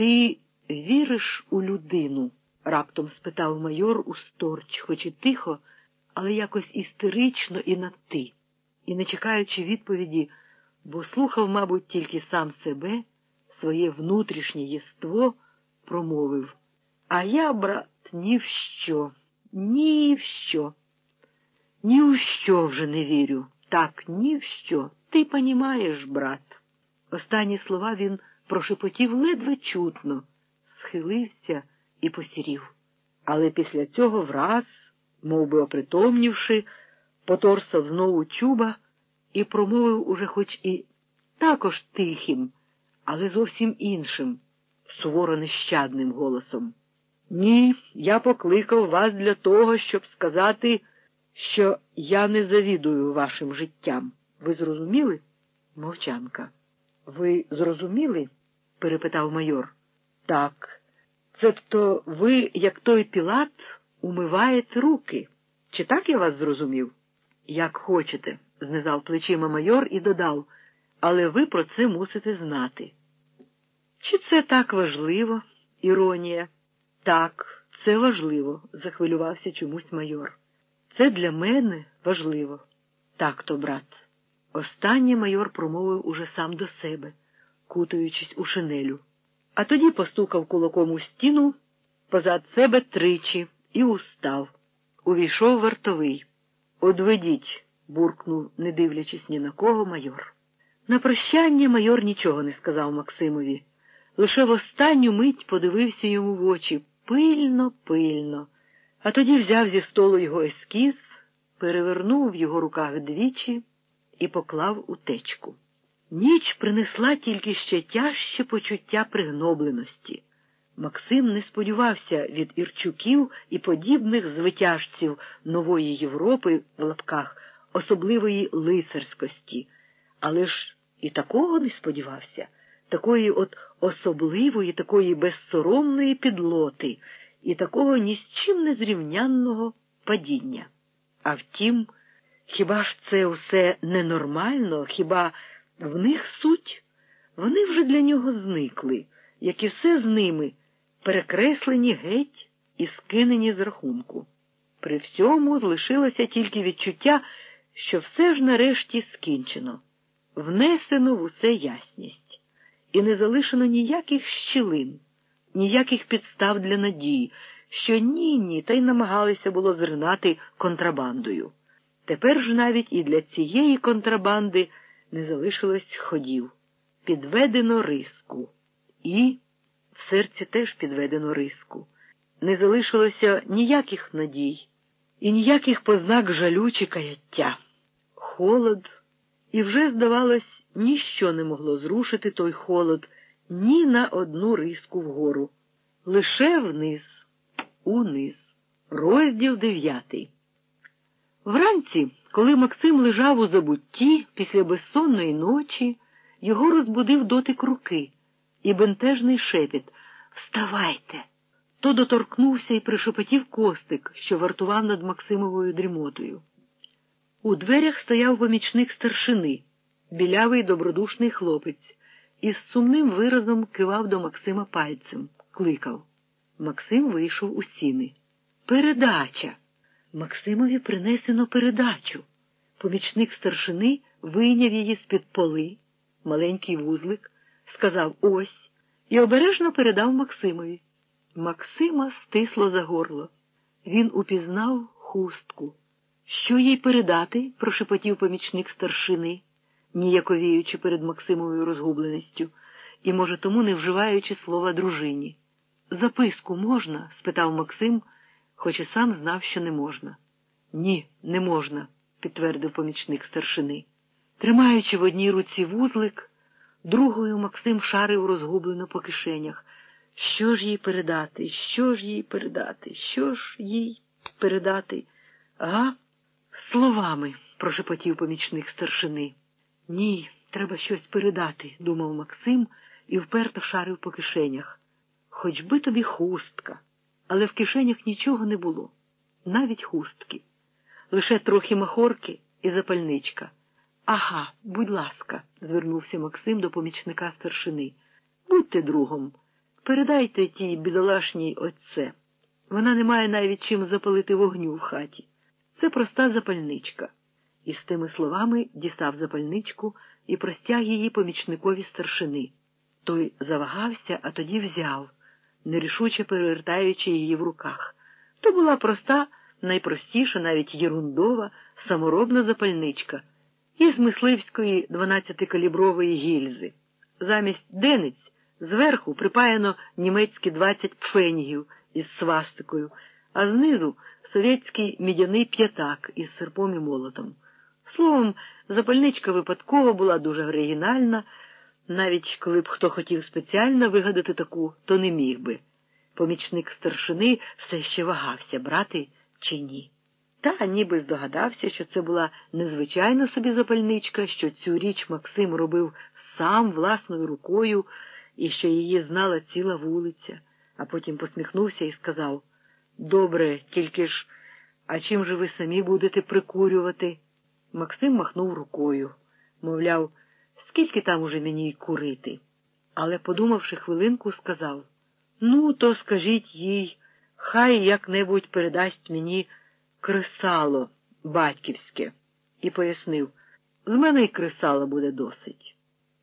Ти віриш у людину? раптом спитав майор Усторч, хоч і тихо, але якось істерично і на ти, і, не чекаючи відповіді, бо слухав, мабуть, тільки сам себе, своє внутрішнє єство, промовив. А я, брат, ні в що, ні в що. Ні у що вже не вірю. Так, ні в що. Ти понімаєш, брат. Останні слова він прошепотів ледве чутно, схилився і посірів. Але після цього враз, мов би опритомнівши, поторсав знову чуба і промовив уже хоч і також тихим, але зовсім іншим, суворо нещадним голосом. Ні, я покликав вас для того, щоб сказати, що я не завідую вашим життям. Ви зрозуміли? Мовчанка. Ви зрозуміли? Перепитав майор. Так. Цебто ви, як той пілат, умиваєте руки. Чи так я вас зрозумів? Як хочете, знизав плечима майор і додав, але ви про це мусите знати. Чи це так важливо, іронія? Так, це важливо, захвилювався чомусь майор. Це для мене важливо. Так то, брат. Останнє майор промовив уже сам до себе, кутаючись у шинелю. А тоді постукав кулаком у стіну позад себе тричі і устав. Увійшов вартовий. Одведіть, буркнув, не дивлячись ні на кого, майор. На прощання майор нічого не сказав Максимові. Лише в останню мить подивився йому в очі пильно, пильно, а тоді взяв зі столу його ескіз, перевернув в його руках двічі і поклав у течку. Ніч принесла тільки ще тяжче почуття пригнобленості. Максим не сподівався від Ірчуків і подібних звитяжців нової Європи в лапках особливої лицарськості, але ж і такого не сподівався, такої от особливої, такої безсоромної підлоти і такого ні з чим не зрівнянного падіння. А втім, хіба ж це все ненормально, хіба в них суть? Вони вже для нього зникли, як і все з ними, перекреслені геть і скинені з рахунку. При всьому залишилося тільки відчуття, що все ж нарешті скінчено, внесено в усе ясність, і не залишено ніяких щілин, ніяких підстав для надії, що ні, ні, та й намагалися було зринати контрабандою. Тепер ж навіть і для цієї контрабанди не залишилось ходів. Підведено риску. І в серці теж підведено риску. Не залишилося ніяких надій і ніяких познак жалю чи каяття. Холод, і вже, здавалось, ніщо не могло зрушити той холод ні на одну риску вгору. Лише вниз, униз. Розділ дев'ятий. Вранці, коли Максим лежав у забутті після безсонної ночі, його розбудив дотик руки і бентежний шепіт Вставайте. То доторкнувся і пришепотів костик, що вартував над Максимовою дрімотою. У дверях стояв помічник старшини, білявий добродушний хлопець, і з сумним виразом кивав до Максима пальцем, кликав. Максим вийшов у сіни. Передача. Максимові принесено передачу. Помічник старшини вийняв її з-під поли, маленький вузлик, сказав ось і обережно передав Максимові. Максима стисло за горло. Він упізнав хустку. Що їй передати? прошепотів помічник старшини, ніяковіючи перед Максимовою розгубленістю, і, може, тому не вживаючи слова дружині. Записку можна? спитав Максим, хоч і сам знав, що не можна. Ні, не можна, підтвердив помічник старшини. Тримаючи в одній руці вузлик, другою Максим шарив розгублено по кишенях. Що ж їй передати? Що ж їй передати? Що ж їй передати? Ага, словами, прошепотів помічник старшини. Ні, треба щось передати, думав Максим і вперто шарив по кишенях. Хоч би тобі хустка, але в кишенях нічого не було, навіть хустки, лише трохи махорки і запальничка. Ага, будь ласка, звернувся Максим до помічника старшини. Будьте другом. передайте тій бідолашній отце. Вона не має навіть чим запалити вогню в хаті. Це проста запальничка. І з тими словами дістав запальничку і простяг її помічникові старшини. Той завагався, а тоді взяв, нерішуче перевертаючи її в руках. То була проста, найпростіша, навіть єрундова, саморобна запальничка із мисливської 12-калібрової гільзи. Замість дениць зверху припаяно німецькі 20 пфенігів із свастикою, а знизу совєтський мідяний п'ятак із серпом і молотом. Словом, запальничка випадково була дуже оригінальна, навіть коли б хто хотів спеціально вигадати таку, то не міг би. Помічник старшини все ще вагався, брати чи ні. Та ніби здогадався, що це була незвичайна собі запальничка, що цю річ Максим робив сам власною рукою і що її знала ціла вулиця, а потім посміхнувся і сказав Добре, тільки ж, а чим же ви самі будете прикурювати? Максим махнув рукою, мовляв, скільки там уже мені й курити. Але, подумавши хвилинку, сказав Ну, то скажіть їй, хай як-небудь передасть мені кресало батьківське, і пояснив з мене й кресала буде досить.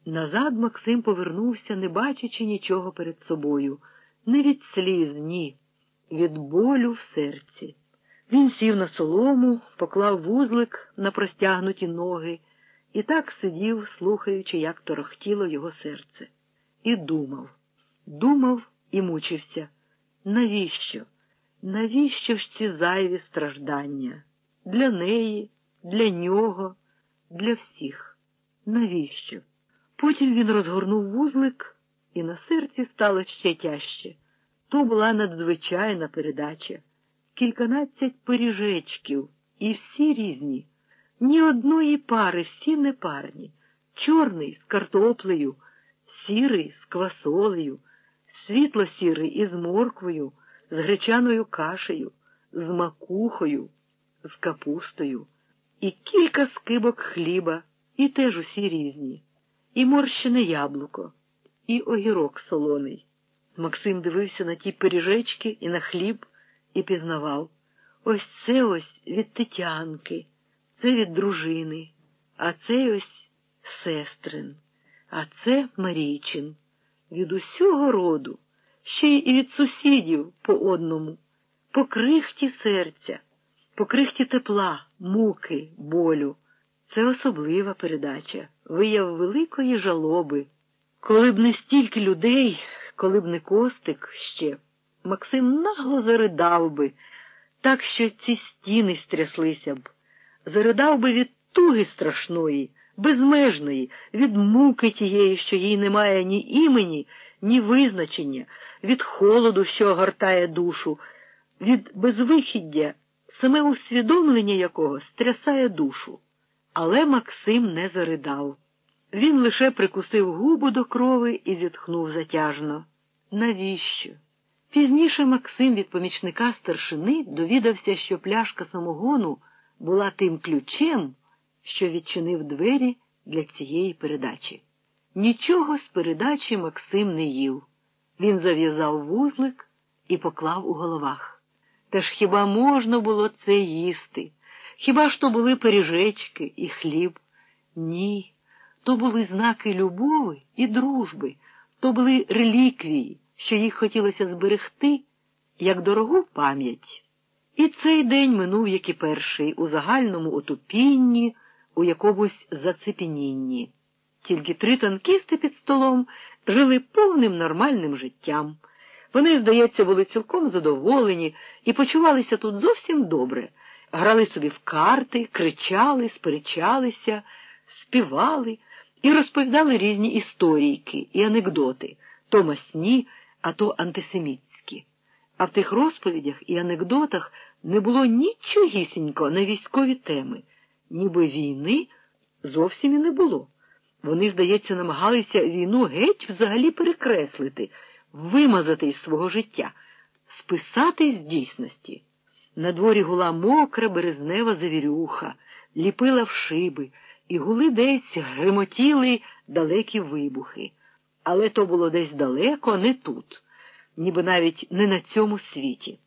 Назад Максим повернувся, не бачачи нічого перед собою, не від сліз, ні, від болю в серці. Він сів на солому, поклав вузлик на простягнуті ноги і так сидів, слухаючи, як торохтіло його серце. І думав, думав і мучився. Навіщо? Навіщо ж ці зайві страждання? Для неї, для нього, для всіх. Навіщо? Потім він розгорнув вузлик, і на серці стало ще тяжче. То була надзвичайна передача. Кільканадцять пиріжечків, і всі різні. Ні одної пари, всі непарні. Чорний з картоплею, сірий з квасолею, світло-сірий із морквою, з гречаною кашею, з макухою, з капустою, і кілька скибок хліба, і теж усі різні, і морщене яблуко, і огірок солоний. Максим дивився на ті пиріжечки і на хліб і пізнавав. Ось це ось від Тетянки, це від дружини, а це ось сестрин, а це Марійчин. Від усього роду, ще й від сусідів по одному, по крихті серця, по крихті тепла, муки, болю. Це особлива передача, вияв великої жалоби. Коли б не стільки людей, коли б не костик ще, Максим нагло заридав би, так що ці стіни стряслися б, заридав би від туги страшної, безмежної, від муки тієї, що їй немає ні імені, ні визначення, від холоду, що огортає душу, від безвихіддя, саме усвідомлення якого стрясає душу. Але Максим не заридав. Він лише прикусив губу до крови і зітхнув затяжно. Навіщо? Пізніше Максим від помічника старшини довідався, що пляшка самогону була тим ключем, що відчинив двері для цієї передачі. Нічого з передачі Максим не їв. Він зав'язав вузлик і поклав у головах. Та ж хіба можна було це їсти? Хіба ж то були пиріжечки і хліб? Ні. То були знаки любові і дружби, то були реліквії, що їх хотілося зберегти, як дорогу пам'ять. І цей день минув, як і перший, у загальному отупінні, у якомусь зацепенінні. Тільки три танкісти під столом жили повним нормальним життям. Вони, здається, були цілком задоволені і почувалися тут зовсім добре, грали собі в карти, кричали, сперечалися, співали і розповідали різні історійки і анекдоти, то масні, а то антисемітські. А в тих розповідях і анекдотах не було нічогісінько на військові теми, ніби війни зовсім і не було. Вони, здається, намагалися війну геть взагалі перекреслити, вимазати із свого життя, списати з дійсності. На дворі гула мокра березнева завірюха, ліпила в шиби, і гули десь гримотіли далекі вибухи. Але то було десь далеко, не тут. ніби навіть не на цьому світі.